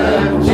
Mezhepçilik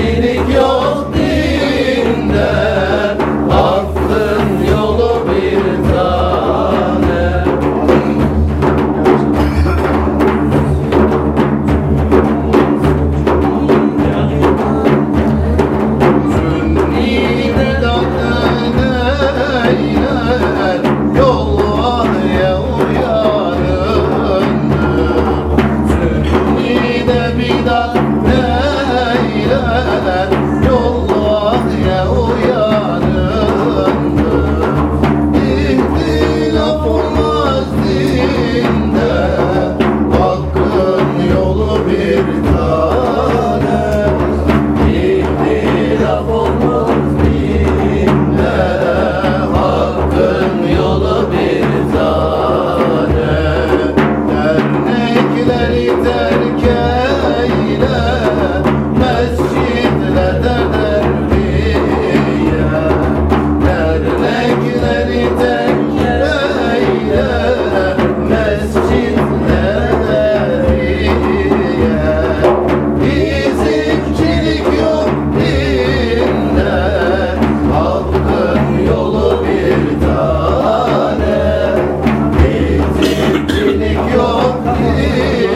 Beni gönlüm